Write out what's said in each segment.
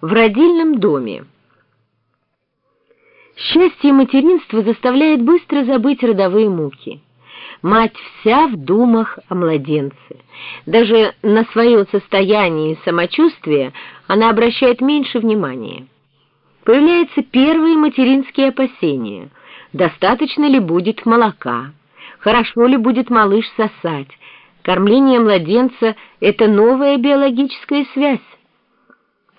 В родильном доме. Счастье материнства заставляет быстро забыть родовые муки. Мать вся в думах о младенце. Даже на свое состояние и самочувствие она обращает меньше внимания. Появляются первые материнские опасения. Достаточно ли будет молока? Хорошо ли будет малыш сосать? Кормление младенца – это новая биологическая связь.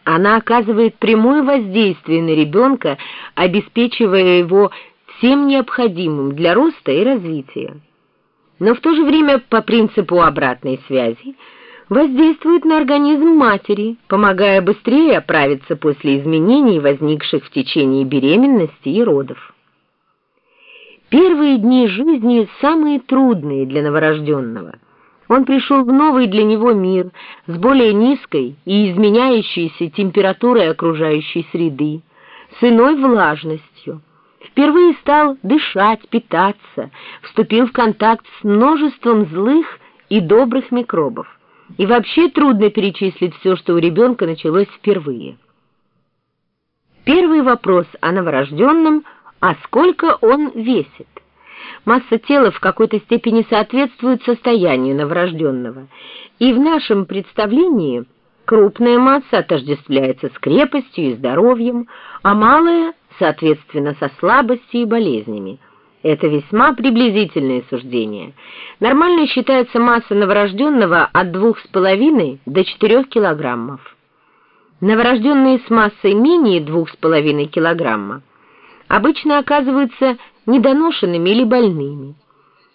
Она оказывает прямое воздействие на ребенка, обеспечивая его всем необходимым для роста и развития. Но в то же время по принципу обратной связи воздействует на организм матери, помогая быстрее оправиться после изменений, возникших в течение беременности и родов. Первые дни жизни самые трудные для новорожденного – он пришел в новый для него мир с более низкой и изменяющейся температурой окружающей среды, с иной влажностью. Впервые стал дышать, питаться, вступил в контакт с множеством злых и добрых микробов. И вообще трудно перечислить все, что у ребенка началось впервые. Первый вопрос о новорожденном – а сколько он весит? Масса тела в какой-то степени соответствует состоянию новорожденного, и в нашем представлении крупная масса отождествляется с крепостью и здоровьем, а малая, соответственно, со слабостью и болезнями. Это весьма приблизительное суждение. Нормально считается масса новорожденного от 2,5 до 4 килограммов. Новорожденные с массой менее 2,5 килограмма обычно оказываются недоношенными или больными.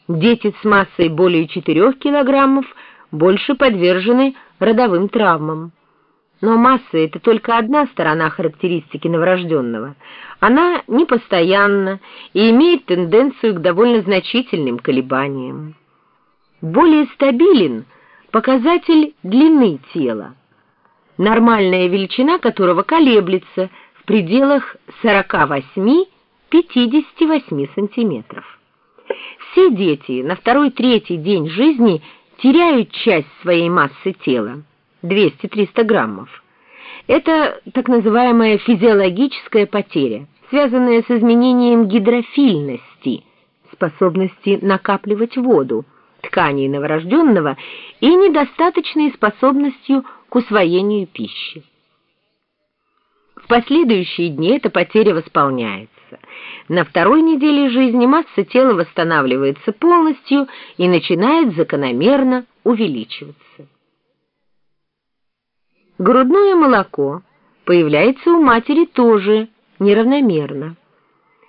Дети с массой более 4 килограммов больше подвержены родовым травмам. Но масса – это только одна сторона характеристики новорожденного. Она непостоянна и имеет тенденцию к довольно значительным колебаниям. Более стабилен показатель длины тела, нормальная величина которого колеблется в пределах 48 58 сантиметров. Все дети на второй-третий день жизни теряют часть своей массы тела, 200-300 граммов. Это так называемая физиологическая потеря, связанная с изменением гидрофильности, способности накапливать воду, тканей новорожденного и недостаточной способностью к усвоению пищи. В последующие дни эта потеря восполняется. На второй неделе жизни масса тела восстанавливается полностью и начинает закономерно увеличиваться. Грудное молоко появляется у матери тоже неравномерно.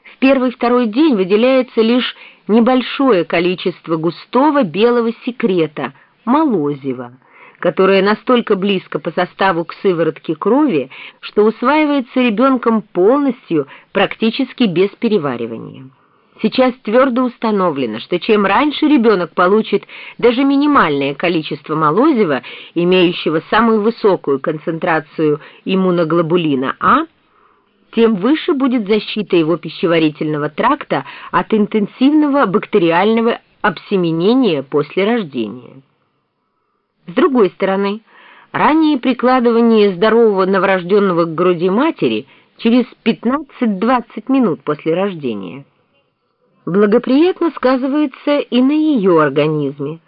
В первый-второй день выделяется лишь небольшое количество густого белого секрета – молозива, которая настолько близко по составу к сыворотке крови, что усваивается ребенком полностью, практически без переваривания. Сейчас твердо установлено, что чем раньше ребенок получит даже минимальное количество молозива, имеющего самую высокую концентрацию иммуноглобулина А, тем выше будет защита его пищеварительного тракта от интенсивного бактериального обсеменения после рождения. С другой стороны, раннее прикладывание здорового новорожденного к груди матери через 15-20 минут после рождения благоприятно сказывается и на ее организме,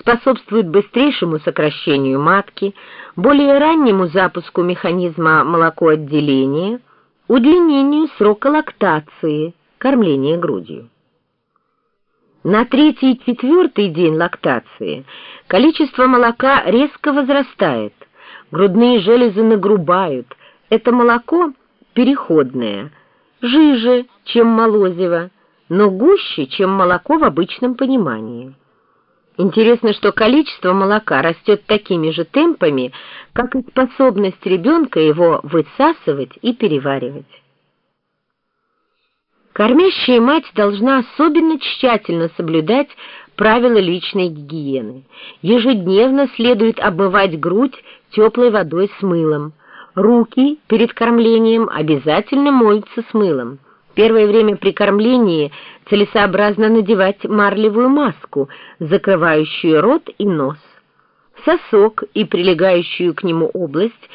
способствует быстрейшему сокращению матки, более раннему запуску механизма молокоотделения, удлинению срока лактации, кормления грудью. На третий и четвертый день лактации количество молока резко возрастает, грудные железы нагрубают. Это молоко переходное, жиже, чем молозиво, но гуще, чем молоко в обычном понимании. Интересно, что количество молока растет такими же темпами, как и способность ребенка его высасывать и переваривать. Кормящая мать должна особенно тщательно соблюдать правила личной гигиены. Ежедневно следует обмывать грудь теплой водой с мылом. Руки перед кормлением обязательно моются с мылом. Первое время при кормлении целесообразно надевать марлевую маску, закрывающую рот и нос. Сосок и прилегающую к нему область